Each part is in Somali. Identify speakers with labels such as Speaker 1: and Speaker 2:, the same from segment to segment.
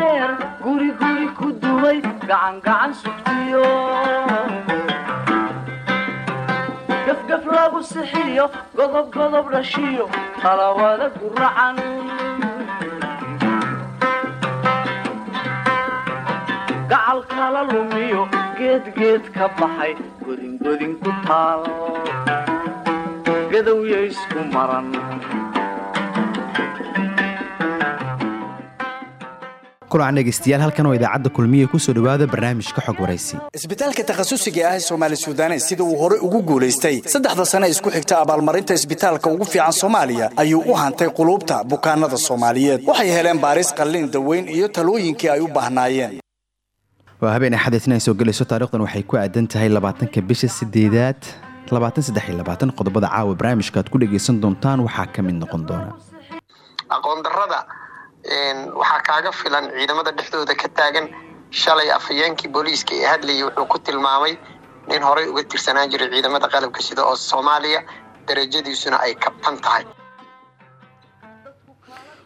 Speaker 1: dheer guri guri ku dumay gacan gacan sugtiyo gafgaf lagu sixiyo godob godob dhashiyo talawada guracan gacal kala lumiyo geedgeed ka baxay godingodin ku taal gadowya isku maran
Speaker 2: kulan dhegeystayaal halkan oo idaacadda kulmiye ku soo dhowaada barnaamijka xog waraysi
Speaker 3: isbitaalka takhasusiga ah ee soomaali suudanes sida uu horey ugu guulaystay saddexda sane isku xigta abaalmarinta isbitaalka ugu fiican soomaaliya ayuu u hantay quluubta bukaanada soomaaliyeed. Waxay heleen baaris qalliin daweyn iyo talooyinkii ay u baahnaayeen.
Speaker 2: Waa habeen axad isna ay soo gelayso taarikhdan waxay ku aadan tahay labaatanka bisha sideedaad labaatan saddex iyo labaatan qodobada caawa barnaamijka aad ku dhegaysan doontaan waxaa ka mid noqon doona.
Speaker 4: Aqoon darrada waxaa kaaga filan ciidamada dhexdooda ka taagan shalay afhayeenkii booliiska ee hadlayay wuxuu ku tilmaamay nin horey uga tirsanaan jiray ciidamada qalabka sida oo soomaaliya darajadiisuna ay kabtan tahay.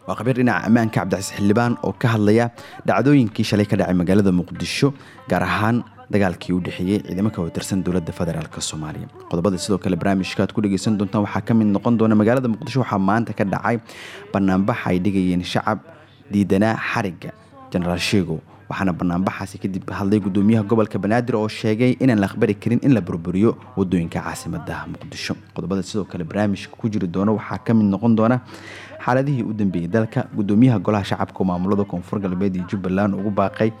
Speaker 2: Waa khabiir dhinaca ammaanka cabdicasiis xildhibaan oo ka hadlaya dhacdooyinkii shalay ka dhacay magaalada muqdisho gaar ahaan dagaalkii u dhexeeyey ciidamo ka watirsan dowladda federaalk soomaaliya. Qodobada sidoo kale barnaamijka aad ku dhegeysan doontaan waxaa ka mid noqon doona magaalada muqdisho waxaa maanta ka dhacay banaanbax ay dhigayeen shacab diidanaa xarigga jenaraal sheego waxaana banaanbaxaasi kadib hadlay gudoomiyaha gobolka banaadir oo sheegay inaan la aqbali karin in la burburiyo waddooyinka caasimada muqdisho. Qodobada sidoo kale barnaamijka ku jiri doona waxaa ka mid noqon doona xaaladihii u dambeeyey dalka gudoomiyaha golaha shacabka maamulada koonfur galbeed iyo jubbaland ugu baaqay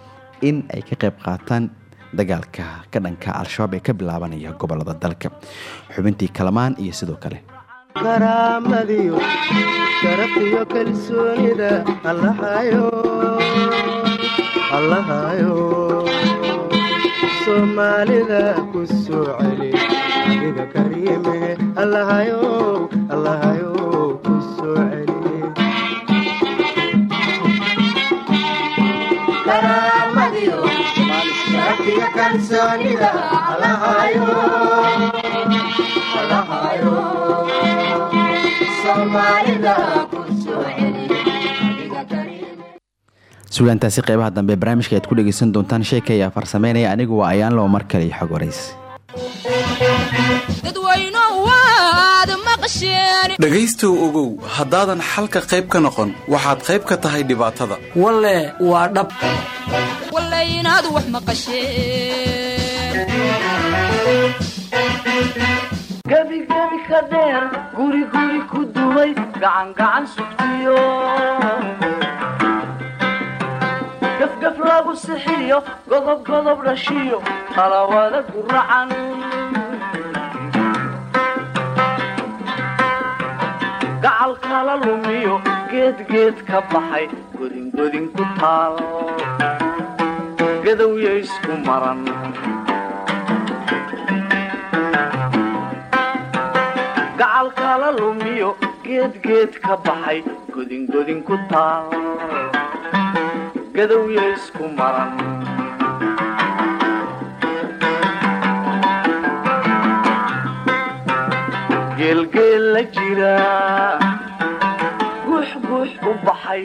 Speaker 2: in ay ka qayb qaataan dagaalka ka dhanka al-shabaab ee ka bilaabanaya gobollada dalka. Xubintii kalamaan iyo sidoo kale.
Speaker 5: Karaamadiyo sharaftiyo soomaalida ku soo celi adiga kariime allahayo allahayo
Speaker 2: sugaantaasi qeybaha dambe barnaamijka aad ku dhegeysan doontaan sheeka ayaa farsameynaya anigu waa ayaan loo mar kale xog
Speaker 6: dhegaystow ogow haddaadan xalka qayb ka noqon waxaad qayb ka tahay dhibaatada.
Speaker 7: Walle waa dhab
Speaker 8: inaad wax maqasheen
Speaker 1: gebi gebi ka dheer guri guri ku dumay gacan gacan sugtiyo gafgaf lagu sixiyo godob godob dhashiyo talawada guracan gacal kala lumiyo geedgeed ka baxay godingodin ku taal gadowya isku maran gacal kala lumiyo geedgeed ka baxay godingodin ku taal. Gadowya isku maran geelgeel la jira guux guux u baxay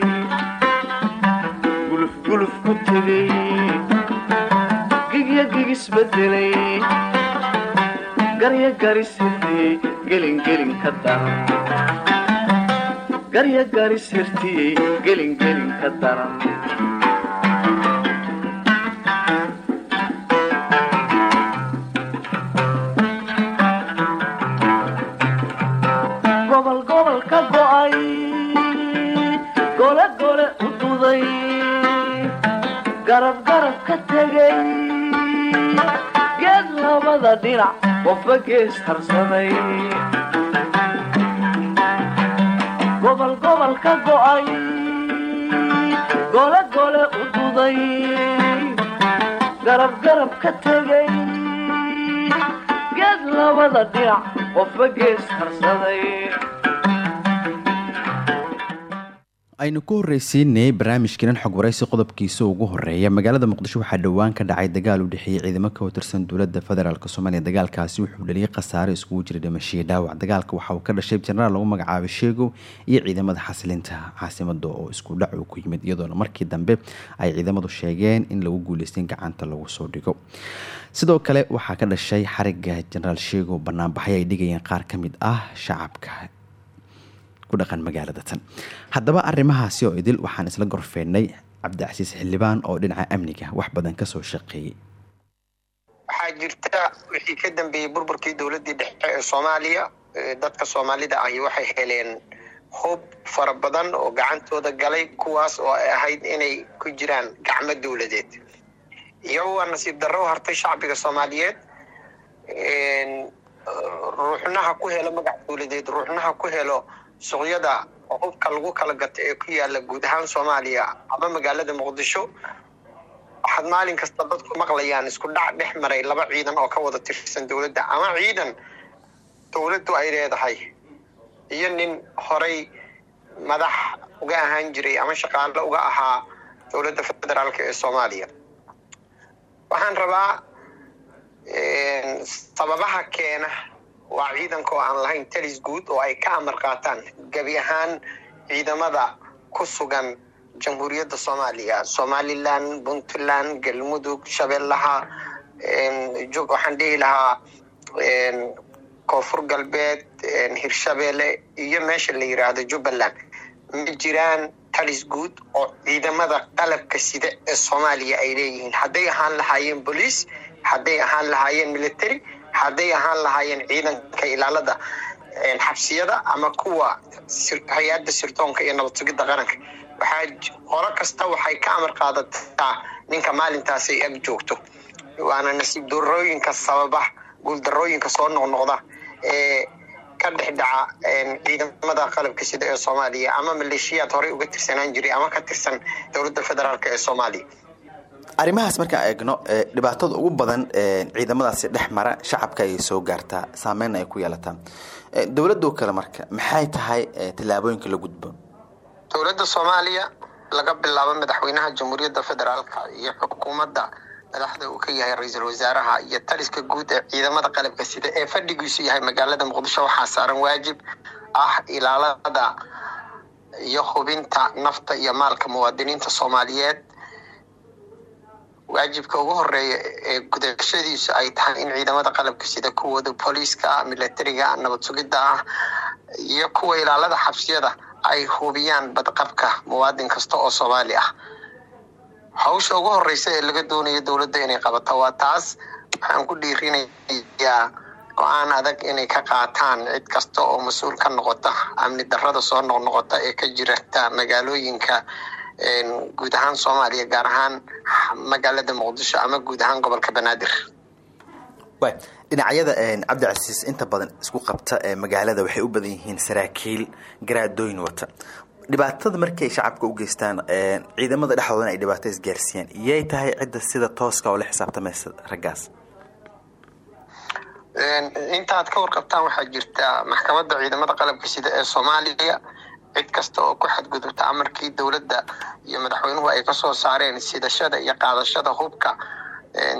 Speaker 1: gulufguluf ku tegay gigya gigisbedelay garya garisirtiyey gelingelin ka daran dhinac qofba gees harsaday gobol gobol ka go'ay gole gole u duday garab garab ka tegay geed labada dhinac qofba gees
Speaker 2: aynu ku horreysiinay barnaamijkeenan xog qodobkiisa ugu horreeya magaalada muqdisho waxaa dhowaan ka dhacay dagaal u dhexeeyey ciidamo ka watirsan dowladda federaalk soomaaliya. Dagaalkaasi wuxuu dhaliyay khasaare iskugu jiray dhimashiyo dhaawac. Dagaalka waxa uu ka dhashay jenaraal lagu magacaabay sheegow iyo ciidamada xasilinta caasimada oo isku dhac uu ku yimid iyadoona markii dambe ay ciidamadu sheegeen in lagu guuleystay in gacanta lagu soo dhigo. Sidoo kale waxaa ka dhashay xariga jenaraal sheegow banaanbaxay ay dhigayeen qaar ka mid ah shacabka kudhaqan magaalada tan haddaba arrimahaasi oo idil waxaan isla gorfeynay cabdicasiis xildhibaan oo dhinaca amniga wax badan ka soo shaqeeyey
Speaker 4: waxaa jirta wixii ka dambeeyey burburkii dowladdii dhexe ee soomaaliya. Dadka soomaalida ahi waxay heleen hub fara badan oo gacantooda galay kuwaas oo ay ahayd inay ku jiraan gacmo dowladeed. Iyagoo waa nasiib darro hartay shacbiga soomaaliyeed. Ruuxnaha ku helo magac dowladeed ruuxnaha ku helo suqyada hubka lagu kala gato ee ku yaalla guud ahaan soomaaliya ama magaalada muqdisho waxaad maalin kasta dadku maqlayaan isku dhac dhex maray laba ciidan oo ka wada tirsan dowladda ama ciidan dowladdu ay leedahay iyo nin horay madax uga ahaan jiray ama shaqaalo uga ahaa dowladda federaalk ee soomaaliya. Waxaan rabaa sababaha keena waa ciidanka oo aan lahayn talis guud oo ay ka amar qaataan gebi ahaan ciidamada ku sugan jamhuuriyadda soomaaliya. Somalilan puntland galmudug shabeellaha waxaan dhihi lahaa koonfur galbeed hirshabeelle iyo meesha la yiraahdo jubbaland. Ma jiraan talis guud oo ciidamada qalabka sida ee soomaaliya ay leeyihiin. Hadday ahaan lahaayeen boliis hadday ahaan lahaayeen military hadday ahaan lahaayeen ciidanka ilaalada xabsiyada ama kuwa hay'adda sirdoonka iyo nabad sugidda qaranka waxaa qolo kasta waxay ka amar qaadataa ninka maalintaasay ag joogto. Waana nasiib darooyinka sababa guuldarooyinka soo noqnoqda ee ka dhex dhaca ciidamada qalabka sida ee soomaaliya ama maleeshiyaad horey uga tirsanaan jiray ama ka tirsan dowladda federaalk ee soomaaliya
Speaker 2: arrimahaas markaan eegno dhibaatada ugu badan ciidamadaasi dhex mara shacabka ayay soo gaartaa saameyn ay ku yeelataa dowladoo kale marka maxay tahay tallaabooyinka la gudbo?
Speaker 4: Dowladda soomaaliya laga bilaabo madaxweynaha jamhuuriyadda federaalka iyo xukuumadda madaxda uu ka yahay ra'iisul wasaaraha iyo taliska guud ee ciidamada qalabka sida ee fadhigiisu yahay magaalada muqdisho waxaa saaran waajib ah ilaalada iyo hubinta nafta iyo maalka muwaadiniinta soomaaliyeed waajibka ugu horreeya ee gudashadiisu ay tahay in ciidamada qalabka sida kuwooda booliiska ah militariga nabad sugidda ah iyo kuwa ilaalada xabsiyada ay hubiyaan badqabka muwaadin kasta oo soomaali ah. Hawsha ugu horeysa ee laga doonayo dowladda inay qabato waa taas waxaan ku dhiirinayaa go'aan adag inay ka qaataan cid kasta oo mas'uul ka noqota amni darrada soo noqnoqota ee ka jirta magaalooyinka guud ahaan soomaaliya gaar ahaan magaalada muqdisho ama guud ahaan gobolka banaadir.
Speaker 2: Dhinacyada cabdicasiis inta badan isku qabta magaalada waxay u badan yihiin saraakiil garaadooyin wata. Dhibaatada markay shacabka u geystaan ciidamada dhexdoodana ay dhibaato isgaarsiiyaan iyay tahay cidda sida tooska oo la xisaabtamaysa raggaas?
Speaker 4: Intaad ka warqabtaan waxaa jirta maxkamadda ciidamada qalabka sida ee soomaaliya cid kasta oo ku xadgudubta amarkii dowladda iyo madaxweynuhu ay ka soo saareen sidashada iyo qaadashada hubka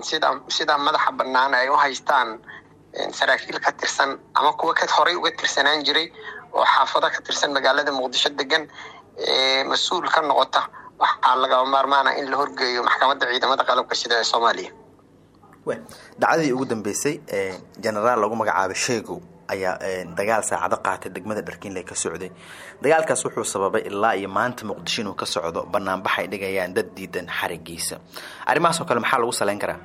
Speaker 4: sida sida madaxa bannaan ay u haystaan saraakiil ka tirsan ama kuwa ka horey uga tirsanaan jiray oo xaafado ka tirsan magaalada muqdisho degan ee mas'uul ka noqota waxaa lagaba maarmaana in la horgeeyo maxkamadda ciidamada qalabka sida ee soomaaliya
Speaker 2: dhacdadii ugu dambeysay genaraal lagu magacaabay sheegow ayaa dagaal saacado qaatay degmada dharkiinle ka socday. Dagaalkaas wuxuu sababay ilaa iyo maanta muqdisho inuu ka socdo banaanbaxay dhigayaan dad diidan xarigiisa. Arrimahaasoo kale maxaa lagu saleyn karaa?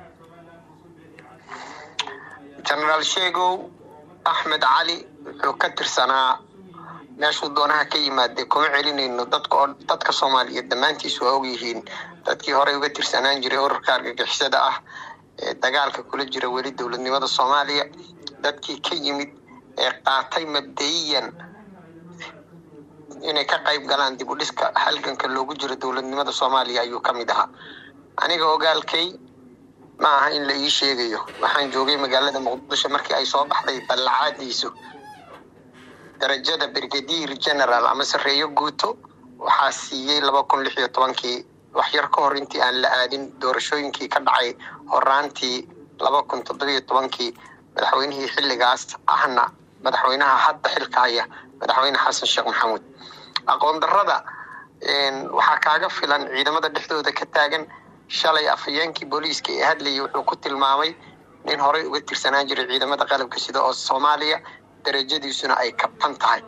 Speaker 4: Genaraal sheegow axmed cali wuxuu ka tirsanaa meeshuu doonaha ka yimaadee kuma celinayno dadka oo dadka soomaaliyeed dhammaantiisu waa ogyihiin dadkii horey uga tirsanaan jiray urarka argagixisada ah ee dagaalka kula jira weli dowladnimada soomaaliya. Dadkii ka yimid ee qaatay mabdayiyan. Inay ka qayb galaan dib u dhiska halganka loogu jiro dowladnimada soomaaliya ayuu ka mid ahaa. Aniga ogaalkay ma aha in la ii sheegayo. Waxaan joogay magaalada muqdisho markii ay soo baxday ballacaadiisu. Darajada brigadier general ama sarreeyo guuto waxaa siiyey laba kun lix iyo tobankii. Waxyar ka hor intii aan la aadin doorashooyinkii ka dhacay horaantii laba kun toddobiyo tobankii madaxweynihii xilligaas ahna madaxweynaha hadda xilka haya madaxweyne xasan sheekh maxamuud. Aqoon darrada waxaa kaaga filan ciidamada dhexdooda ka taagan shalay afhayeenkii booliiska ee hadlayay wuxuu ku tilmaamay nin horey uga tirsanaan jiray ciidamada qalabka sida oo soomaaliya darajadiisuna ay kabtan tahay.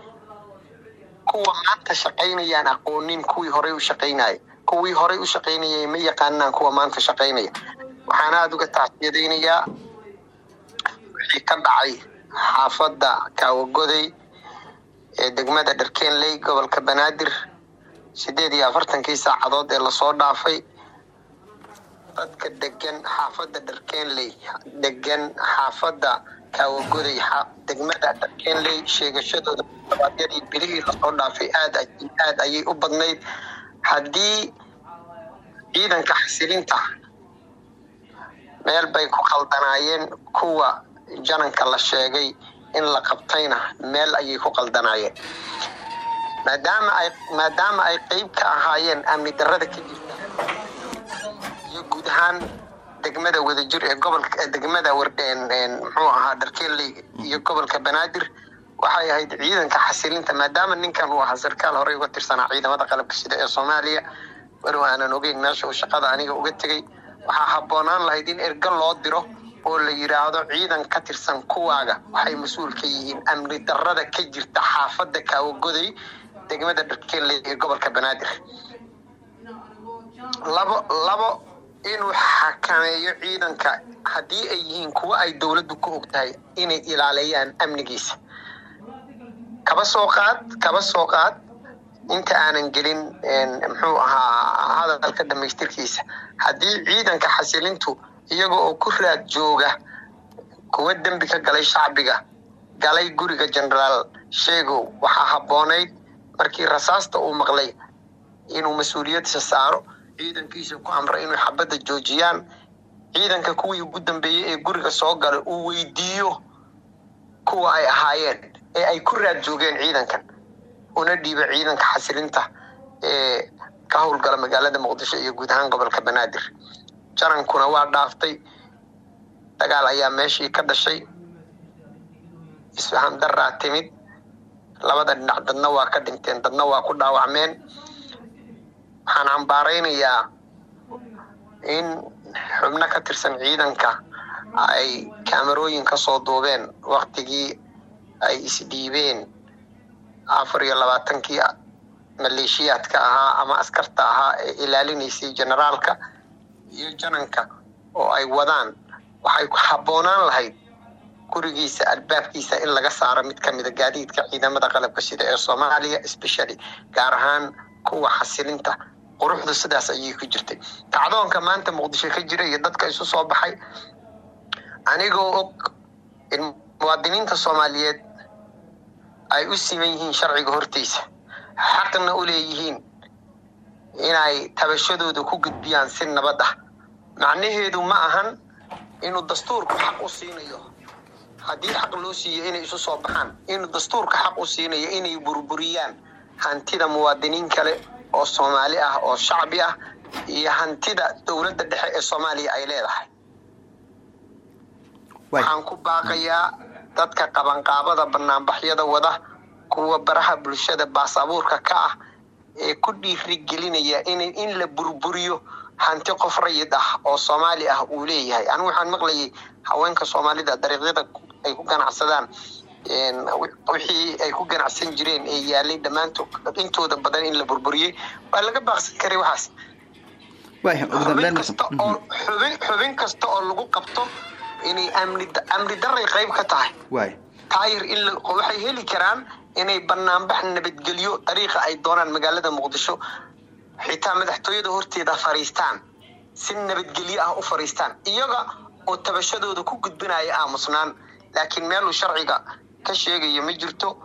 Speaker 4: Kuwa maanta shaqaynayaan aqoonin kuwii horey u shaqaynaya kuwii horey u shaqaynayay ma yaqaanaan kuwa maanta shaqaynaya. Waxaan aada uga tacsiyadaynayaa wixii ka dhacay xaafadda kaawagoday ee degmada dharkeenley gobolka banaadir. Sideed iyo afartankii saacadood ee la soo dhaafay dadka degan xaafadda dharkeenley degan xaafadda kaawagoday degmada dharkeenley sheegashadooda dabaadyadii bilihii la soo dhaafay aad aad ayay u badnayd. Haddii ciidanka xasilinta meel bay ku khaldanaayeen kuwa jananka la sheegay in la qabtayna meel ayay ku qaldanaayeen. Maadaama ay qeyb ka ahaayeen amni darrada ka jirta iyo guud ahaan degmada wadajir ee gobolka degmada muxuu ahaa dharkeeley iyo gobolka banaadir waxay ahayd ciidanka xasilinta maadaama ninkan uu ahaa sarkaal horey uga tirsanaa ciidamada qalabka sida ee soomaaliya walow aanan ogeyn meesha uu shaqada aniga uga tegey. Waxaa habboonaan lahayd in erga loo diro oo la yidhaahdo ciidan ka tirsan kuwaaga waxay mas'uul ka yihiin amni darrada ka jirta xaafadda kaawagoday degmada dharkeenley ee gobolka banaadir. Labo labo inuu xakameeyo ciidanka haddii ay yihiin kuwo ay dowladdu ku og tahay inay ilaaleeyaan amnigiisa. Kaba soo qaad kaba soo qaad. Inta aanan gelin muxuu ahaa hadalka dhamaystirkiisa. Haddii ciidanka xasilintu iyaga oo ku raad jooga kuwa dembi ka galay shacbiga galay guriga genaraal sheegow waxaa habboonayd markii rasaasta uu maqlay inuu mas'uuliyadsa saaro ciidankiisa ku amray inay xabadda joojiyaan. Ciidanka kuwii ugu dambeeyey ee guriga soo galay uu weydiiyo kuwa ay ahaayeen ee ay ku raad joogeen ciidankan una dhiiba ciidanka xasilinta ee ka howlgala magaalada muqdisho iyo guud ahaan gobolka banaadir janankuna waa dhaaftay. Dagaal ayaa meeshii ka dhashay. Isfaham daraa timid. Labada dhinac dadna waa ka dhinteen dadna waa ku dhaawacmeen. Waxaan cambaaraynayaa in xubno ka tirsan ciidanka ay kaamarooyin ka soo duubeen waktigii ay isdhiibeen afar iyo labaatankii maleeshiyaadka ahaa ama askarta ahaa ee ilaalinaysay generaalka iyo jananka oo ay wadaan waxay habboonaan lahayd gurigiisa albaabkiisa in laga saaro mid ka mida gaadiidka ciidamada qalabka sida ee soomaaliya especially gaar ahaan kuwa xasilinta quruxdu sidaas ayay ku jirtay. Kacdoonka maanta muqdisho ka jira iyo dadka isu soo baxay anigoo og in muwaadiniinta soomaaliyeed ay u siman yihiin sharciga hortiisa xaqna u leeyihiin inay tabashadooda ku gudbiyaan si nabad ah. Macnaheedu ma ahan inuu dastuurku xaq u siinayo. Haddii xaq loo siiyo inay isu soo baxaan inuu dastuurka xaq u siinayo inay burburiyaan hantida muwaadiniin kale oo soomaali ah oo shacbi ah iyo hantida dowladda dhexe ee soomaaliya ay leedahay. Waxaan ku baaqayaa dadka qabanqaabada banaanbaxyada wada kuwa baraha bulshada baas abuurka ka ah ee ku dhiirigelinaya in in la burburiyo hanti qof rayid ah oo soomaali ah uu leeyahay. Anigu waxaan maqlayay haweenka soomaalida dariiqyada ay ku ganacsadaan wixii ay ku ganacsan jireen ee yaalay dhammaantood intooda badan in la burburiyey waa laga baaqsan karay waxaas. Xubin kasta oo xubin kasta oo lagu qabto inay amni amni daray qayb ka tahay. Taayir in waxay heli karaan inay banaanbax nabadgelyo dariiqa ay doonaan magaalada muqdisho. Xitaa madaxtooyada horteeda fariistaan. Si nabadgelyo ah u fariistaan. Iyaga oo tabashadooda ku gudbinaya aamusnaan. Laakiin meeluu sharciga ka sheegayo ma jirto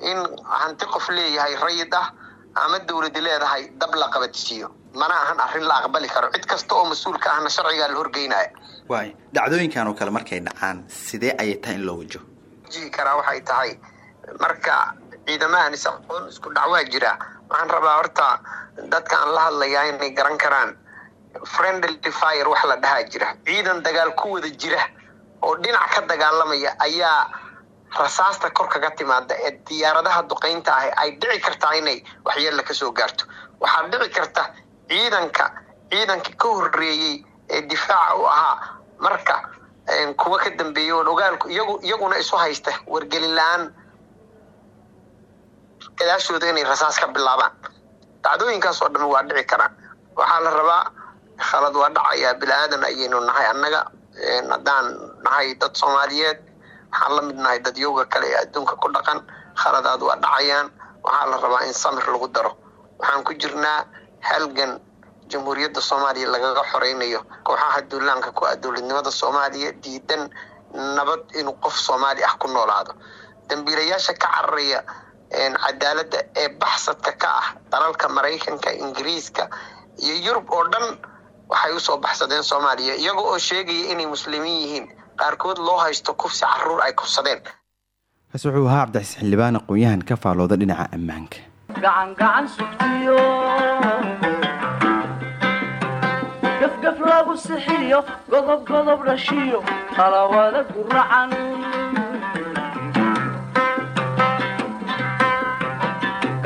Speaker 4: in hanti qof leeyahay rayid ah ama dowladi leedahay dab la qabadsiiyo. Mana ahan arrin la aqbali karo. Cid kasta oo mas'uulka ahna sharcigaa la horgeynaya
Speaker 2: waay dhacdooyinkan oo kale markay dhacaan sidee ayay tahay in loo wajo
Speaker 4: jihi karaa waxay tahay marka ciidamahan is aqoon isku dhacwaa jira. Waxaan rabaa horta dadka aan la hadlayaa inay garan karaan. Friendly fire wax la dhahaa jira. Ciidan dagaal ku wada jira oo dhinac ka dagaalamaya ayaa rasaasta kor kaga timaada ee diyaaradaha duqaynta ah ay dhici kartaa inay waxyeella ka soo gaarto. Waxaa dhici karta ciidanka ciidanka ka horeeyey ee difaaca u ahaa marka kuwa ka dambeeyey ogaalku iyagu iyaguna isu haysta wargelin la'aan gadaashooda inay rasaas ka bilaabaan dhacdooyinkaas oo dhan waa dhici karaan. Waxaa la rabaa khalad waa dhacayaa bilaadan ayaynu nahay annaga. Haddaan nahay dad soomaaliyeed waxaan la mid nahay dad yoga kale ee adduunka ku dhaqan. Khaladaad waa dhacayaan. Waxaa la rabaa in samir lagu daro. Waxaan ku jirnaa halgan jamhuuriyadda soomaaliya lagaga xoreynayo kooxaha duulaanka ku ah dowladnimada soomaaliya diidan nabad inuu qof soomaali ah ku noolaado. Dambiilayaasha ka cararaya cadaaladda ee baxsadka ka ah dalalka maraykanka ingiriiska iyo yurub oo dhan waxay u soo baxsadeen soomaaliya iyaga oo sheegaya inay muslimiin yihiin. Qaarkood loo haysto kufsi carruur ay kufsadeen.
Speaker 2: Kaas wuxuu ahaa cabdixis xildhibaan aqoon-yahan ka faalooda dhinaca ammaanka.
Speaker 1: Gacan gacan sugtiyo. Gafgaf lagu sixiyo godob godob dhashiyo talawada guracan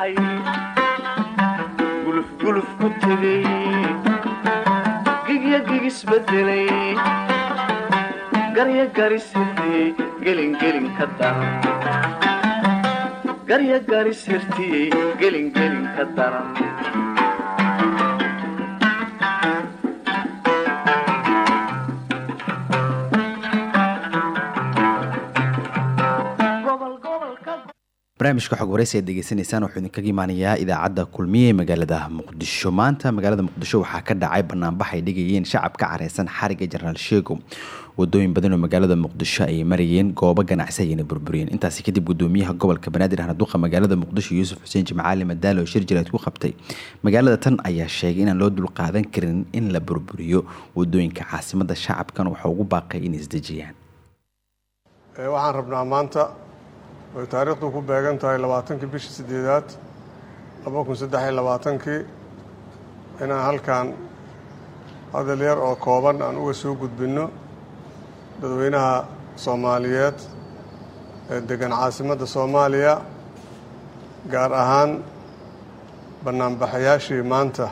Speaker 1: u baxay gulufguluf ku tegay gigya gigisbedelay garya garisirtiyey gelingelin ka daran garya garisirtiyey gelingelin ka daran
Speaker 2: barnaamijka xog waraysi aad degeysanaysaan wuxuu idinkaga imaanayaa idaacadda kulmiye magaalada muqdisho. Maanta magaalada muqdisho waxaa ka dhacay banaanbax ay dhigayeen shacab ka careysan xariga jenaraal sheego wadooyin badan oo magaalada muqdisho ayay marayeen goobo ganacsi ayayna burburiyeen. Intaasi kadib gudoomiyaha gobolka banaadir hanaduqa magaalada muqdisho yuusuf xuseen jimcaali madaalo shir jireed ku qabtay. Magaalada tan ayaa sheegay inaan loo dulqaadan karin in la burburiyo waddooyinka caasimada shacabkan waxaa ugu baaqay inay isdejiyaan
Speaker 7: way taariikhdu ku beegan tahay labaatankii bishii sideedaad laba kun saddex iyo labaatankii inaan halkan hadal yar oo kooban aan uga soo gudbinno dadweynaha soomaaliyeed ee degan caasimadda soomaaliya gaar ahaan bannaanbaxayaashii maanta.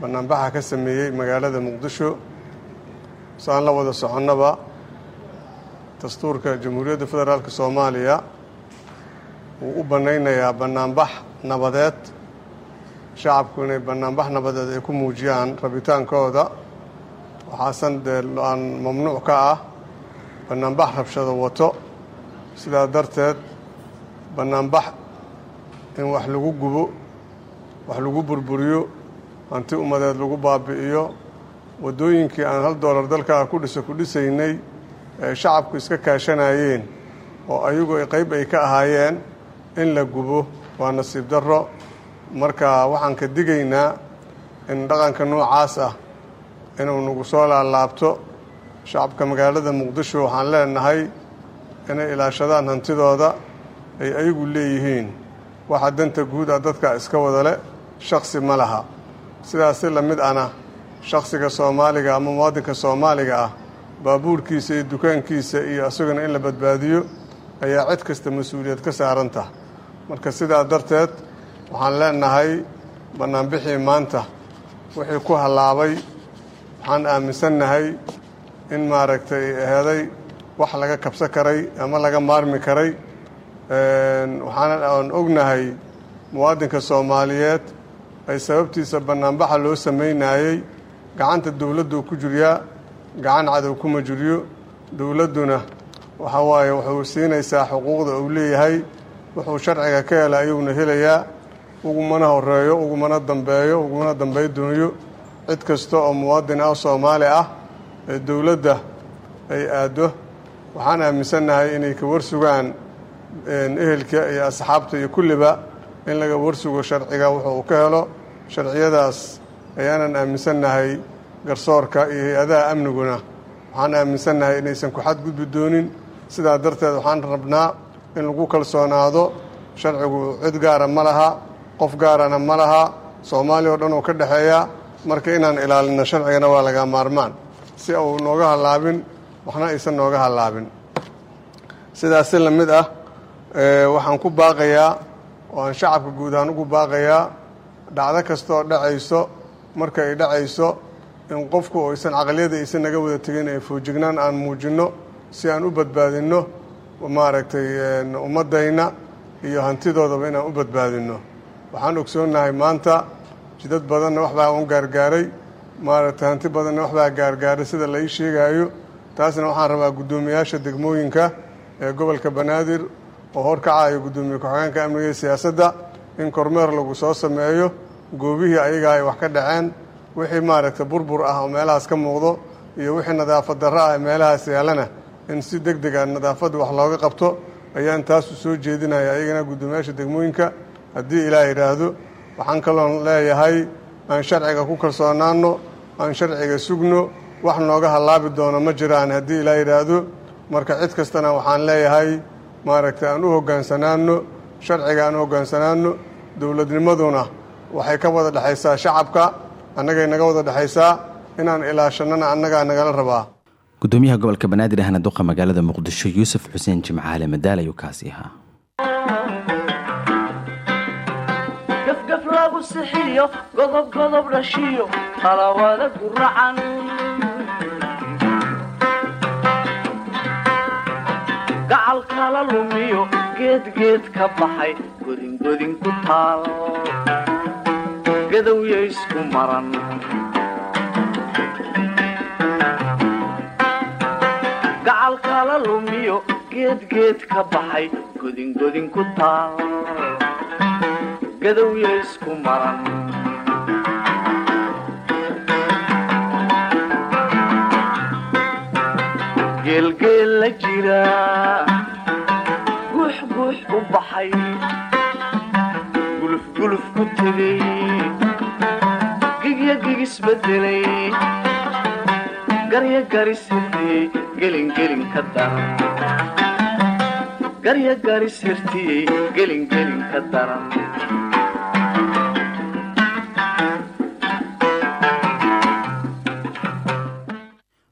Speaker 7: Bannaanbaxa ka sameeyey magaalada muqdisho si aan la wada soconnaba dastuurka jamhuuriyadda federaalk soomaaliya wuu u bannaynayaa bannaanbax nabadeed. Shacabku inay bannaanbax nabadeed ay ku muujiyaan rabitaankooda. Waxaasan dee aan mamnuuc ka ah bannaanbax rabshado wato. Sidaa darteed bannaanbax in wax lagu gubo wax lagu burburiyo hanti ummadeed lagu baabi'iyo waddooyinkii aan hal doolar dalkaa ku dhiso ku dhisaynay shacabku iska kaashanayeen oo ayagu qayb ay ka ahaayeen in la gubo waa nasiib darro. Marka waxaan ka digaynaa in dhaqanka noocaas ah inuu nagu soo laalaabto shacabka magaalada muqdisho waxaan leenahay inay ilaashadaan hantidooda ay ayagu leeyihiin. Waxa danta guud ah dadka iska wada le shaksi ma laha. Sidaasi la mid ana. Shaksiga soomaaliga ama muwaadinka soomaaliga ah baabuurkiisa iyo dukaankiisa iyo isaguna in la badbaadiyo ayaa cid kasta mas'uuliyad ka saaranta. Marka sidaa darteed waxaan leenahay bannaanbixii maanta wixii ku hallaabay. Waxaan aaminsannahay in maaragtay aheeday wax laga kabsan karay ama laga maarmi karay. Waxaana aan ognahay muwaadinka soomaaliyeed ay sababtiisa bannaanbaxa loo samaynayey gacanta dowladdu ku jiryaa gacan cadow kuma jiryo dowladduna. Waxa waaye wuxuu siinaysaa xuquuqda uu leeyahay wuxuu sharciga ka hela ayuuna helayaa. Ugumana horeeyo ugumana dambeeyo ugumana dambey duniyo cid kasta oo muwaadin ah soomaali ah ee dowladda ay aaddo waxaan aaminsannahay inay ka warsugaan ehelka iyo asxaabta iyo kulliba in laga warsugo sharciga wuxuu ka helo. Sharciyadaas ayaanan aaminsannahay garsoorka iyo hay'adaha amniguna waxaan aaminsannahay inaysan ku xadgudbi doonin. Sidaa darteed waxaan rabnaa in lagu kalsoonaado sharcigu cid gaara ma laha qof gaarana ma laha soomaaliya oo dhan uu ka dhexeeya marka inaan ilaalino sharcigana waa laga maarmaan. Si uu nooga hallaabin waxna aysan nooga hallaabin. Sidaas si la mid ah waxaan ku baaqayaa oo aan shacabka guud ahaan ugu baaqayaa dhacdo kasta oo dhacayso marka ay dhacayso in qofku aysan caqliyada aysan naga wada tegin ee foojignaan aan muujinno si aan u badbaadinno maaragtay ummaddayna iyo hantidoodaba inaan u badbaadinno. Waxaan ogsoonnahay maanta jidad badanna waxbaa un gaargaaray maaragtay hanti badanna waxbaa gaargaaray sida la ii sheegaayo. Taasna waxaan rabaa guddoomiyaasha degmooyinka ee gobolka banaadir oo horkacayo guddoomiye ku-xigeenka amniga iyo siyaasadda in kormeer lagu soo sameeyo goobihii ayaga ay wax ka dhaceen wixii maaragtay burbur ah oo meelahaas ka muuqdo iyo wixii nadaafad darro ah ee meelahaas yaalana in si deg deg a nadaafadda wax looga qabto ayaan taas u soo jeedinaya ayagana guddoomiyaasha degmooyinka. Haddii ilaah yidhaahdo waxaan kaloon leeyahay aan sharciga ku kalsoonaano aan sharciga sugno wax nooga hallaabi doono ma jiraan. Haddii ilaa yidhaahdo marka cid kastana waxaan leeyahay maaragtay aan u hoggaansanaano sharciga aan u hoggaansanaano dowladnimaduna waxay ka wada dhexaysaa shacabka annagay naga wada dhexaysaa inaan ilaashannana annagaa nagala rabaa
Speaker 2: gudoomiyaha gobolka banaadir ahna duqa magaalada muqdisho yuusuf xuseen jimcaale madaal ayuu kaasi ahaa.
Speaker 1: Gafgaf lagu sixiyo godob godob dhashiyo talawada guracan gacal kala lumiyo geedgeed ka baxay godingodin ku taal gadowya isku maran gacal kala lumiyo geedgeed ka baxay godingodin ku taal. Gadowya isku maran geelgeel la jira guux guux u baxay. Gulufguluf ku tegay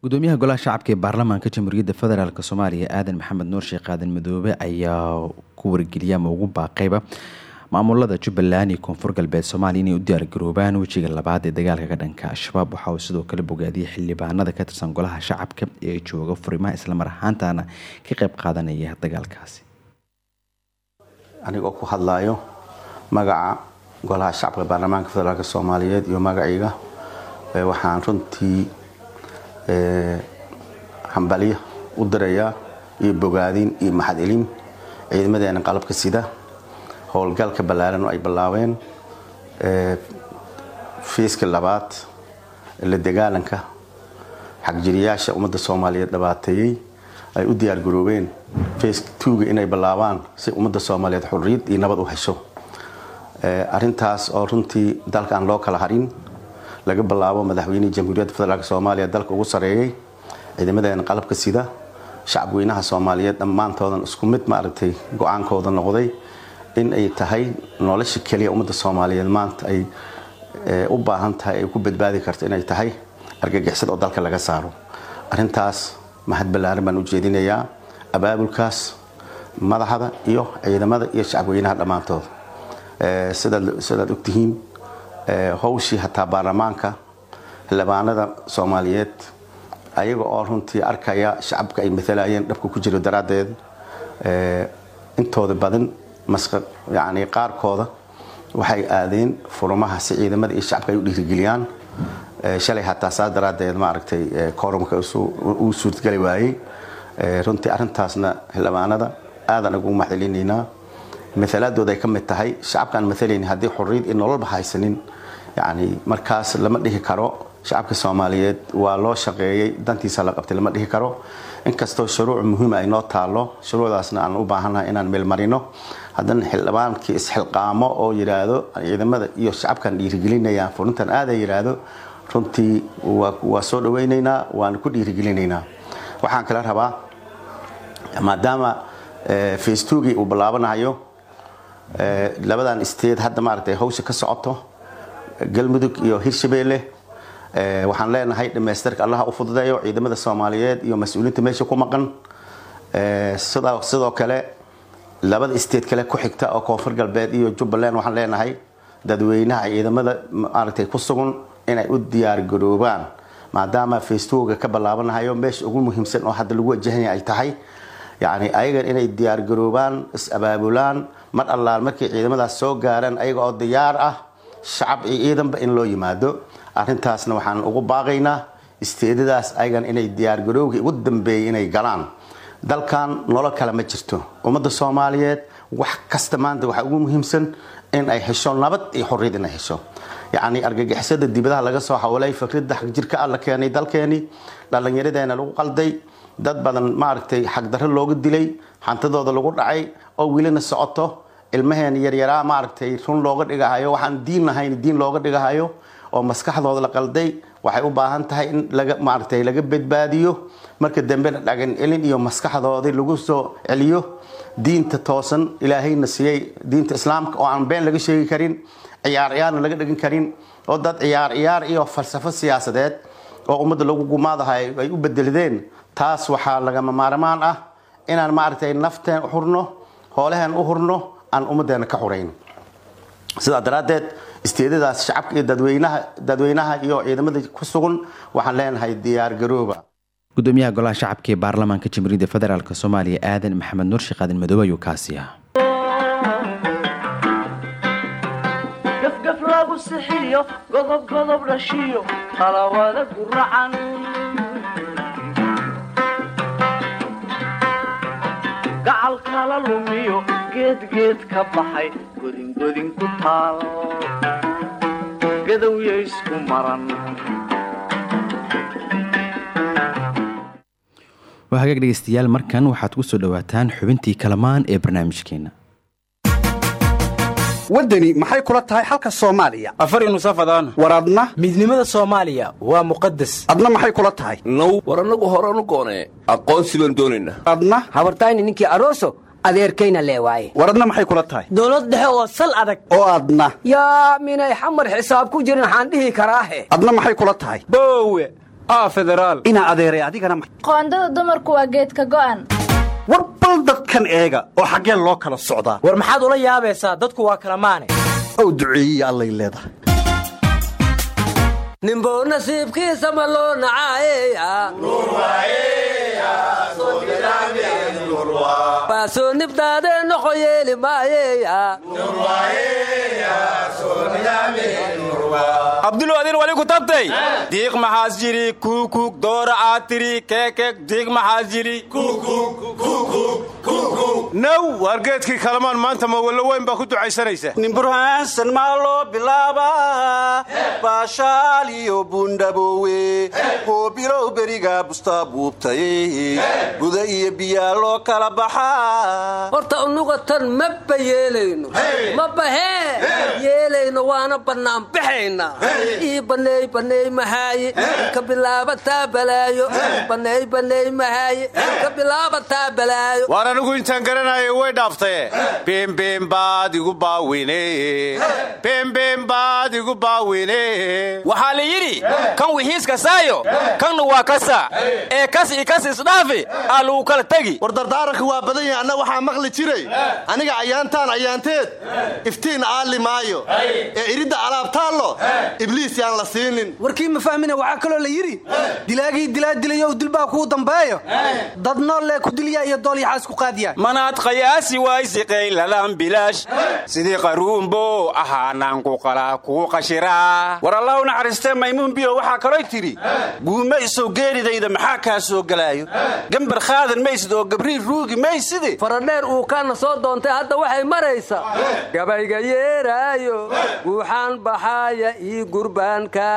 Speaker 2: gudoomiyaha golaha shacabka ee baarlamaanka jamhuuriyadda federaalk soomaaliya aadan maxamed nuur sheekh aadan madoobe ayaa ku wargeliya ama ugu baaqayba maamulada jubbaland iyo koonfur galbeed soomaaliya inay u diyaargaroobaan wejiga labaad ee dagaalka ka dhanka. Al-shabaab waxa uu sidoo kale bogaadiyay xildhibaanada ka tirsan golaha shacabka ee jooga furimaha islamar ahaantana ka qayb qaadanaya dagaalkaasi.
Speaker 9: Anigoo ku hadlayo magaca golaha shacabka baarlamaanka federaalk soomaaliyeed iyo magacayga waxaan runtii hambalyo u dirayaa iyo bogaadin iyo maxadcelin ciidamadeena qalabka sida howlgalka ballaaran ay bilaabeen fiiska labaad la dagaalanka xagjiriyaasha ummadda soomaaliyeed dhibaateeyey ay u diyaargaroobeen fiiska tuuga inay bilaabaan si ummadda soomaaliyeed xurriyad iyo nabad u hesho. Arintaas oo runtii dalkan loo kala harin laga bilaabo madaxweynihii jamhuuriyadda federaalk soomaaliya dalka ugu sareeyey ciidamadeena qalabka sida shacabweynaha soomaaliyeed dhammaantoodan isku mid maaragtay go'aankooda noqday in ay tahay nolosha keliya ummadda soomaaliyeed. Maanta ay u baahan tahay ay ku badbaadi karto inay tahay argagixisad oo dalka laga saaro. Arintaas mahad ballaaran baan u jeedinayaa abaabulkaas madaxda iyo ciidamada iyo shacabweynaha dhammaantooda sidaad ogtihiin howshii hataa baarlamaanka xildhibaanada soomaaliyeed ayaga oo runtii arkaya shacabka ay maalayeen dhabka ku jiro daraaddeed intooda badan yani qaarkooda waxay aadeen furumaha si ciidamada iyo shacabka ay u dhiirigeliyaan. Shalay hataa saas daraaddeed maaragtay korumka uu suurtgali waayey. Runtii arintaasna xildhibaanada aadan ugu maxcelinaynaa maalaadooda ay ka mid tahay shacabkaan maalayni haddii xorriyad iyo nololba haysanin yani markaas lama dhihi karo. Shacabka soomaaliyeed waa loo shaqeeyey dantiisa la qabtay lama dhihi karo. Inkastoo shuruuc muhiima ay noo taalo shuruucdaasna aan u baahannahay inaan meelmarino haddana xildhibaankii isxilqaamo oo yidhaahdo ciidamada iyo shacabkan dhiirigelinaya furintan aada yidhaahdo runtii waa soo dhawaynaynaa waana ku dhiirigelinaynaa. Waxaan kala rabaa maadaama facetogii uu bilaabanayo labadan state hadda maaragtay hawsha ka socoto galmudug iyo hirshabeelle waxaan leenahay dhamaystirka allaha u fududeeyo ciidamada soomaaliyeed iyo mas'uuliyiinta meesha ku maqan. Sidoo kale labada state kale ku xigta oo koonfur galbeed iyo jubbaland waxaan leenahay dadweynaha ciidamada maaragtay ku sugan inay u diyaargaroobaan maadaama facebooka ka bilaabanahayo meesha ugu muhiimsan oo hadda lagu wajahanya ay tahay yani ayagan inay diyaargaroobaan is-abaabulaan mar allaal markay ciidamadaas soo gaaraan ayaga oo diyaar ah shacab iyo ciidanba in loo yimaado. Arintaasna waxaan ugu baaqaynaa isteedadaas ayagan inay diyaargarowga ugu dambeeyay inay galaan dalkan nolol kale ma jirto. Ummadda soomaaliyeed wax kasta maanta waxaa ugu muhiimsan in ay hesho nabad iyo xorriyad inay hesho. Yacni argagixisada dibadaha laga soo xawalay fikradda xagjirka ah la keenay dalkeenii dhallinyaradeena lagu qalday dad badan maaragtay xagdarro looga dilay hantidooda lagu dhacay oo welina socoto ilmaheen yaryaraa maaragtay run looga dhigahayo waxaan diin lahayn diin looga dhigahayo oo maskaxdooda la qalday waxay u baahan tahay in laga maaragtay laga badbaadiyo marka dambena dhagan celin iyo maskaxdoodii lagu soo celiyo diinta toosan ilaahayna siiyey diinta islaamka oo aan been laga sheegi karin ciyaar ciyaarna laga dhigin karin oo dad ciyaar iyo falsafo siyaasadeed oo ummadda lagu gumaadahay ay u bedeldeen taas waxaa lagama maarmaan ah inaan maaragtay nafteen u hurno hoolaheen u hurno aan ummaddeena ka xurayn. Sidaa daraaddeed isteedadaas shacabka iyo dadweynaha iyo ciidamada ku sugan waxaan leenahay diyaar garooba
Speaker 2: gudoomiyaha golaha shacabka ee baarlamaanka jamhuuriyadda federaalk soomaaliya aadan maxamed nuur sheekh aadan madoobe ayuu kaasi ah
Speaker 1: gafgaf lagu sixiyo godob godob dhashiyo qalawada guracan. Gacal kala lumiyo isku maran
Speaker 2: waa hagaag dhegeystayaal markan waxaad ku soo dhowaataan xubintii kalamaan ee barnaamijkeena.
Speaker 3: Waddani maxay kula tahay xalka soomaaliya?
Speaker 10: Afar nusafadaan
Speaker 3: war adna?
Speaker 10: Midnimada soomaaliya waa muqadas
Speaker 3: adna maxay kula tahay?
Speaker 11: Now war annagu horanu goonee aqoonsi baan doonaynaa
Speaker 3: adna?
Speaker 12: Habartayni ninkii aroso adeerkayna lee waaye
Speaker 3: war adna maxay kula tahay?
Speaker 12: Dowlad dhexe oo sal adag.
Speaker 3: Oo adna.
Speaker 12: Yaa minay xamar xisaab ku jirin waxaan dhihi karaahe.
Speaker 3: Adna maxay kula tahay?
Speaker 10: Boowe
Speaker 3: inaa adeeray adigana
Speaker 13: qoondada dumarku waa geedka go'an.
Speaker 3: War bal dadkan eega oo xaggeen loo kala socdaa.
Speaker 10: War maxaad ula yaabaysaa? Dadku waa kala maane.
Speaker 3: Ow duceeyiya allay leedahay.
Speaker 12: Ninbow nasiibkiisa ma loo nacaayeyawaa soo nibdaadee noqo yeeli maayeya
Speaker 10: abdulow adin wali ku tabtay diiq maxaas jiri kuukuk doora aad tiri keekek diiq maxaas jiri.
Speaker 14: Naw waar geedkii kalamaan maanta ma wallo weyn baa ku ducaysanaysa.
Speaker 3: Nimburhaansan maa loo bilaabaa baashaal iyo buundhaboowe hoobilow berigaa bustaa buubtay. Buda iyo biyaa loo kala baxaa
Speaker 12: horta unuga tan mabba yeelayno. Mabbahee yeelayno waana bannaan baxaynaa ii banneey banneey mahaaye ka bilaabataa balaayo. Banneey banneey mahaaye ka bilaabataa balaayo.
Speaker 14: Waar anigu intaan garanayo way dhaaftaye beembeem baad igu baawine beembeem baad igu baawine
Speaker 10: waxaa la yidhi kan wixiiska saayo kanna waa kasa. Ee kas i kas isdhaafi aa lagu kala tegi
Speaker 15: war dardaaranka waa badan yahay anna waxaa maqli jiray. Aniga ayaantaan ayaanteed. Iftiin aalli maayo. Ee iridda alaabtaallo ibliis yaan la siinin.
Speaker 16: Warkii ma fahmina waxaa kaloo la yidhi dilaagii dilaa dilayow dilbaa kuu dambeeyo dad noolee ku dilya iyo doolyaxaa isku qaadiyaan
Speaker 14: manaad qayaasi waysi qaylalaan bilaash. Sidii qaruumbo ahaanaan ku qalaa kuu qashiraa. War allah u naxariistee maymuun biyo waxaa kaloo tidhi guuma isow geeridayda maxaa kaa soo gelaayo gambar khaadan maysid oo gabriil ruugi mayside
Speaker 12: faradheer uu kaana soo doontay hadda waxay maraysaa gabayga yeeraayo guuxaan baxaaya ii gurbaanka.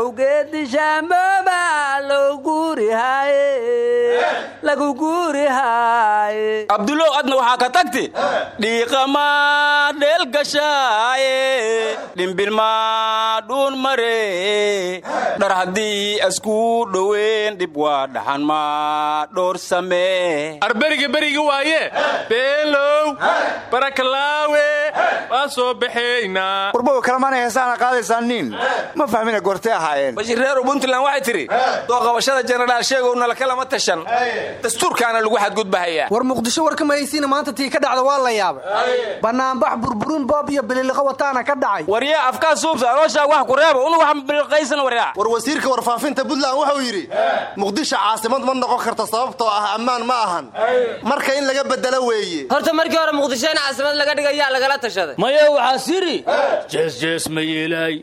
Speaker 12: Owgeedishaamooba lagu guurihaaye
Speaker 14: abdulow adna waxaa ka tagti. Dhiiqamaa dheel gashaaye. Dhimbilmaa dhuun mare dhar haddii askuu dhoweyn dhib waa dhaxan maa dhoor samee
Speaker 17: waaye? Beelow barakalaawe. Waa soo baxaynaa
Speaker 18: warbow kalamaanay heesaana qaadaysaan nin? Ma fahmina goortee ahaayeen?
Speaker 14: Bashireeru puntland waxay tidhi doo qabashada jenaraal sheegowna lakalama tashan. Dastuurkaana lagu xadgudbahayaa
Speaker 16: war muqdisho war kama haysiina maanta tii ka dhacda waa la yaabay. Banaanbax burburin boob iyo bililiqo wataana ka dhacay.
Speaker 14: Waryaa afkaa suubsa alooshaa wax ku reeba unu wax bililqaysan waryaa
Speaker 15: war wasiirka warfaafinta puntland wuxuu yidhi muqdisho caasimad ma noqon karta sababtoo ah ammaan ma ahan. Marka in laga bedelo weeye.
Speaker 19: Horta markii hore muqdisho in caasimad laga dhigayaa lagala tashaday.
Speaker 20: Maya waxaa siri jeesjees ma yeelay.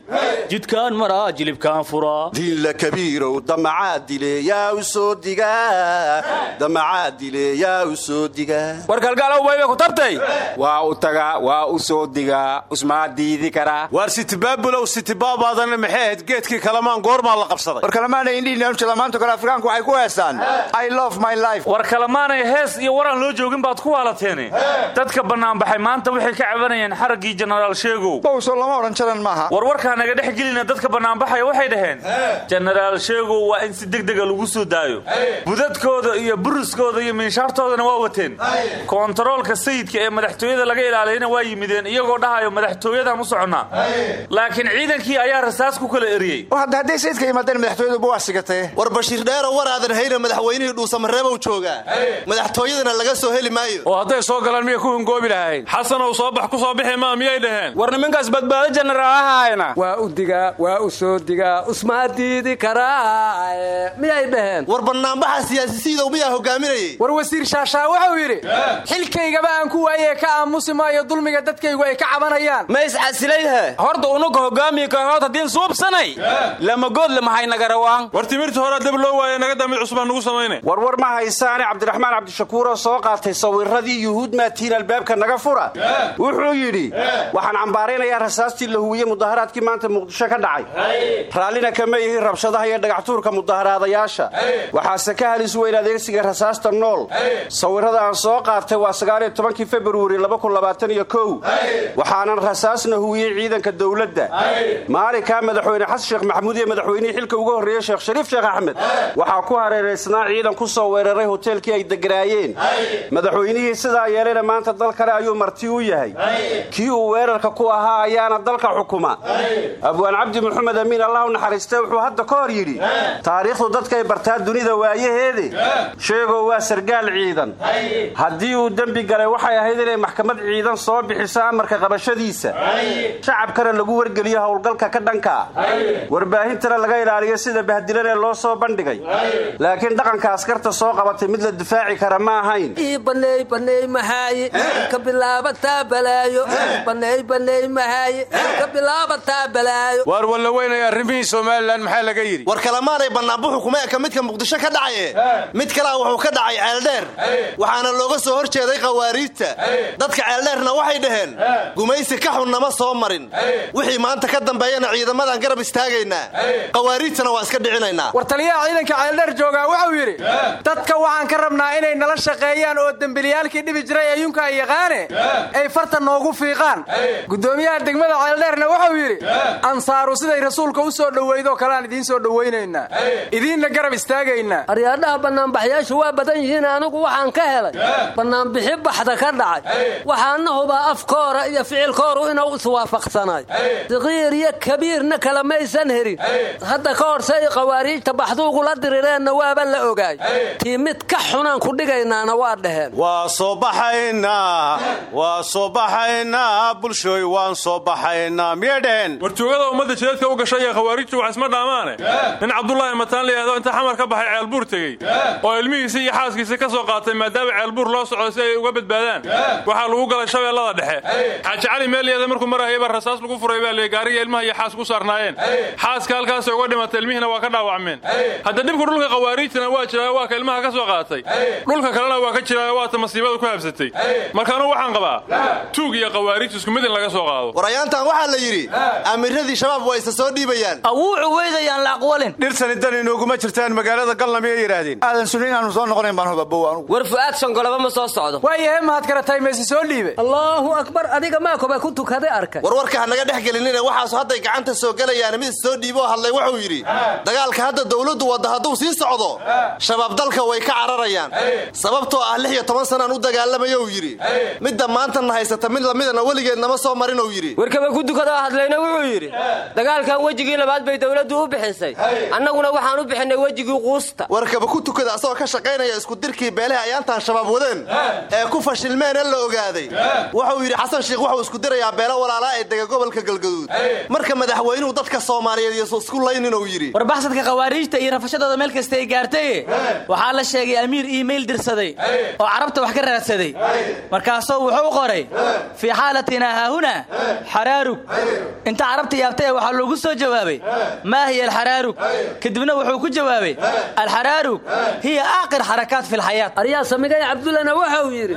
Speaker 20: Jidkaan maraa jilibkaan furaa.
Speaker 3: Diinla kabiirow damacaa dile yaa u soo digaa. Damacaa dile yaa u soo digaa.
Speaker 14: War kalgaalow bayba ku tabtay. Waa u tagaa waa u soo digaa usmaa diidi karaa.
Speaker 21: Waar sitibaabulow sitibaabaadana maxay ahayd geedkii kalamaan goormaa la qabsaday.
Speaker 18: War kalamaanay indhihiina ujada maanta kale afrikaanku waxay ku heesaan i love my life.
Speaker 20: War kalamaanay hees iyo waraan loo joogin baad ku waalateene dadka bannaanbaxay maanta waxay ka cabanayeen xaraggii jenaraal sheegow
Speaker 18: bowso lama odhan jaran maaha.
Speaker 20: War warkaa naga dhex gelina dadka bannaanbaxaya waxay dhaheen jenaraal sheegow waa in si degdega lagu soo daayo. Budadkooda iyo buriskooda iyo minshaartoodana waa wateen. Koontaroolka sayidka ee madaxtooyada laga ilaaliyana waa yimideen iyagoo dhahayo madaxtooyadaan u soconnaa laakiin ciidankii ayaa rasaas ku kala eriyey
Speaker 18: hadda hadday sayidka yimaadeen madaxtooyaduba waa sigatee
Speaker 15: war bashiir dheero war aadan hayna madaxweynihii dhuusamareebow joogaa. Madaxtooyadana laga soo heli maayo.
Speaker 17: Oo hadday soo galaan miyay ku hungoobi lahayd. Xasanow soo bax ku soo bixi maa miyay dhaheen?
Speaker 14: War niminkaas badbaado jenaraalahaayna
Speaker 12: waa u digaa waa u soo digaa usmaa diidi karaa miyay dhaheen?
Speaker 15: War bannaanbaxa siyaasisiidow miyaa hogaaminayay
Speaker 16: war wasiir shaashaa wuxuu yidhi xilkaygaba aan ku waayee ka aamusi maayo dulmiga dadkaygu ay ka cabanayaan.
Speaker 14: Ma iscasilayhe horta unuga hogaamiyi kaanood haddiin suubsanay lamagood lamahaynagarawaan
Speaker 17: war timirta horaa dab loo waaye naga damid cusbaan nugu samayne
Speaker 3: warwar ma haysaane cabdiraxmaan cabdishakuuroo soo qaatay sawiradii yuhuud maatiin albaabka naga fura? Wuxuu yidhi waxaan cambaaraynayaa rasaastii la huwiyey mudaharaadkii maanta muqdisho ka dhacay. Raallina kama yihiin rabshadaha iyo dhagaxtuurka mudaharaadayaasha. Waxaase ka halis weyn adeegsiga rasaasta nool. Sawirada aan soo qaatay waa sagaaliyo tobankii februari waxaanan rasaasna huwiyey ciidanka dowladda. Maalinkaa madaxweyne xasan sheekh maxamuud iyo madaxweynihii xilka ugu horreeyey sheekh shariif sheekh axmed. Waxaa ku hareeraysnaa ciidan ku soo weeraray hoteelkii ay deganaayeen madaxweynihii sidaa yeelayna maanta dal kale ayuu marti u yahay. Kii uu weerarka ku ahaa ayaana dalka xukuma. Abwaan cabdi maxamed amiin allah u naxariistee wuxuu hadda ka hor yidhi taariikhdu dadkay bartaa dunida waayaheede. Sheegoo waa sargaal ciidan. Haddii uu dembi galay waxay ahayd inay maxkamad ciidan soo bixiso amarka qabashadiisa. Shacabkana lagu wargeliyo howlgalka ka dhankaa warbaahintana laga ilaaliyo sida bahdilan ee loo soo bandhigay. Laakiin dhaqanka askarta soo qabatay mid la difaaci kara ma ahayn
Speaker 12: ii baneey baneey mahaaye ka bilaabataa balaayo. Baneey baneey mahaaye ka bilaabataa balaayo.
Speaker 17: Waar walla weynaya arrimihii somalilan maxaa laga yidhi?
Speaker 15: War kalamaanay bannaanbuxu kuma eka midka muqdisho ka dhacaye mid kalea wuxuu ka dhacay ceeldheer waxaana looga soo hor jeeday khawaariijta dadka ceeldheerna waxay dhaheen gumaysi ka xunnama soo marin. Wixii maanta ka dambeeyana ciidamadan garab istaagaynaa khawaariijtana waa iska dhicinaynaa
Speaker 16: war taliyaha ciidanka ceeldheer joogaa wuxuu yidhi dadka waxaan ka rabnaa inay nala shaqeeyaan oo dembiliyaalkii dhibi jiray ayuunka ay yaqaane ay farta noogu fiiqaan. Gudoomiyaha degmada ceeldheerna wuxuu yidhi ansaaru siday rasuulka u soo dhoweydoo kaleaan idiin soo dhowaynaynaa idiinna garab istaagaynaa.
Speaker 12: Aryaadhaha bannaanbaxyaashu waa badan yihiin anigu waxaan ka helay. Bannaanbixi baxda ka dhacay. Waxaana hubaa afkoora iyo ficilkooru inuu iswaafaqsanay. Saqiir iyo kabiirna kale maysan herin. Hadda ka horse ay khawaariijta baxduugula dirireenna waaba la ogaay. Tii mid ka xunaan ku dhigaynaana waa dhaheen
Speaker 21: waa soo baxaynaa waa soo
Speaker 14: baxaynaa bulshooy waan soo baxaynaa miyay dheheen?
Speaker 17: War tuugada ummadda jidadka u gashay khawaarijtu wax isma dhaamaane. Nin cabdulaahi mataan layihahdo inta xamar ka baxay ceelbuur tegey oo ilmihiisii iyo xaaskiisii ka soo qaatay maadaama ceelbuur loo socdo si ay uga badbaadaan waxaa lagu galay shabeellada dhexe. Xaaji cali meelyada markuu marahayba rasaas lagu furay baa layii gaariga ilmaha iyo xaas ku saarnaayeen. Xaaska halkaasay uga dhimatay ilmihiina waa ka dhaawacmeen. Hadda dhibku dhulka khawaarijtana waa jiraa waa ka ilmaha ka soo qaatay. Dhulka kalena waa ka jiraa waata masiibada ku habsatay. Marka anugu waxaan qabaa tuug iyo khawaarij isku mid in laga soo qaado.
Speaker 15: Warayaantan waxaa la yidhi amiiradii shabaab waa isa soo dhiibayaan.
Speaker 19: Awuucu weydayaan la aqwalin
Speaker 14: dhirsani dan inooguma jirtaan magaalada galna miyay yidhaahdeen?
Speaker 22: Aadan suni inaanu soo noqonayn baan hubabow anugu
Speaker 19: war fu'aad shongolaba ma soo socdo.
Speaker 16: Waayahe mahad karatay mayse soo dhiibe
Speaker 12: allaahu akbar adiga maakoba ku tukaday arkay
Speaker 15: warwarka ha naga dhex gelinina waxaasu hadday gacanta soo gelayaan mid soo dhiiboo hadlay wuxuu yidhi dagaalka hadda dawladdu wadda hadduu sii socdo shabaab dalka way ka cararayaan. Sababtoo ah lix iyo toban sanaan u dagaalamayo uu yidhi. Midda maantana haysata mid lamidana weligeed nama soo marin uu yidhi.
Speaker 19: Warkaba ku dukadoo hadlayna wuxuu yidhi dagaalkan wejigii labaad bay dawladdu u bixisay. Annaguna waxaan u bixinay wejigii quusta.
Speaker 15: Warkaba ku tukada asagoo ka shaqaynaya isku dirkii beelaha ayaantaan shabaab wadeen ee ku fashilmeen ee la ogaaday? Wuxuu yidhi xasan sheikh wuxuu isku dirayaa beelo walaalaa ee dega gobolka galgaduud. Marka madaxweynuhu dadka soomaaliyeed iyo isku laynin uu yidhi.
Speaker 19: Warbaxsadka khawaariijta iyo rafashadooda meel kasta ay gaartaye waxaa la sheegay amiir iimayl dirsaday oo carabta wax ka raadsaday. Markaasuu wuxuu qoray fii xaalatinaa haahuna xaraarug. Inta carabta yaabtay waxaa loogu soo jawaabay maa hiya alxaraarug? Kadibna wuxuu ku jawaabay alxaraarug hiya aaqir xarakaat fi lxayaat
Speaker 12: aryaa samigay cabdullana wuxuu yidhi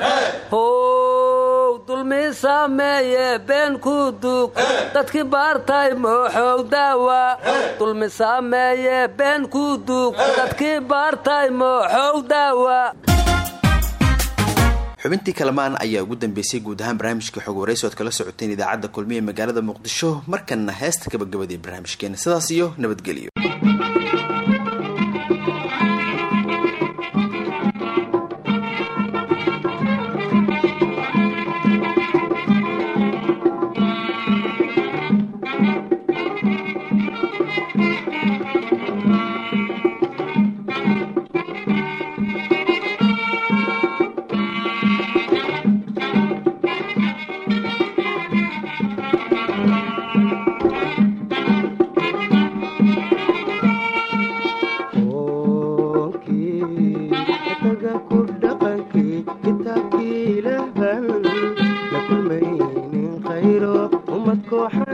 Speaker 12: dulmi sameeye been ku dug dadkii baartay mooxow daawa. Dulmi sameeye been ku dug dadkii baartay mooxow daawa
Speaker 5: xubintii kalamaan ayaa ugu dambeysay guud ahaan barnaamijkii xog waraysi ood kala socoteen idaacadda kulmiye magaalada muqdisho markanna heesta gabagabadii barnaamijkeena. Sidaas iyo nabadgelyo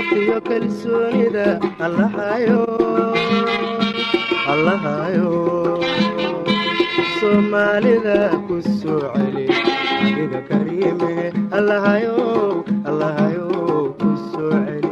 Speaker 8: sharaftiyo kalsoonida allahayo soomaalida ku soo celi adiga kariime allahayo allahayo ku soo celi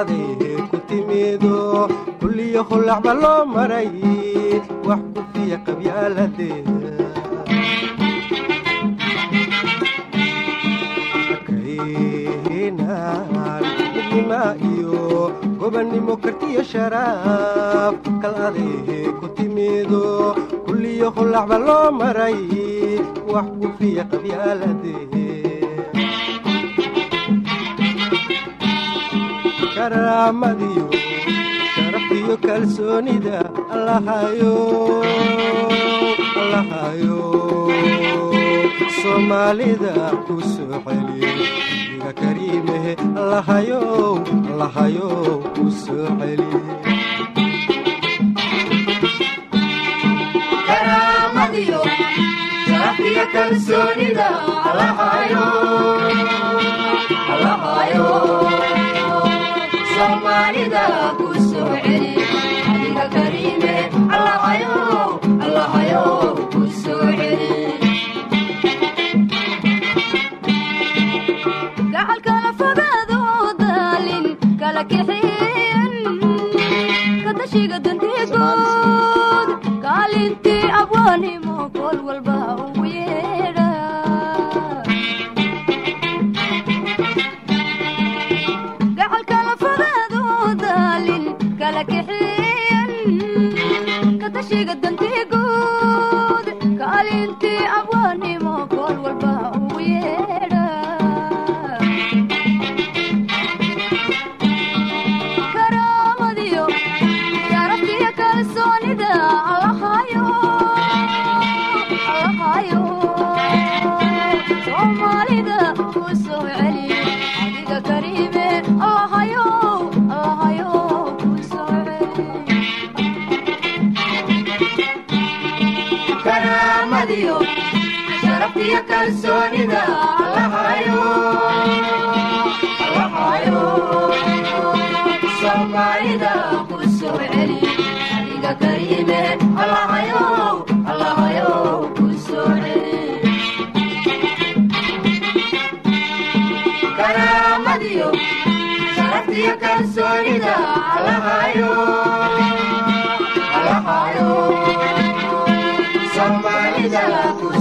Speaker 5: sharaab kal aday ku timido kulliyo hollacba loo maray wax ku fiya qabyaaladee nima iyo gobannimo kartiya sharaab kal aday ku timido kulliyo hollacba loo maray wax ku fiya karaamadiyo sharaftiyo kalsoonida allahayo soomaalida ku soo celi adiga kariimehe allahayo allahayo ku soo celi
Speaker 23: karaamadiyo sharaftiyo kalsoonida allahayo allahayo soomaalida ku soo celi adiga kariime sharaftiyo kalsoonida soomaalida ku soo celi adiga allahayo allahayo ku soo celi karaamadiyo sharaftiyo kalsoonida soomaalida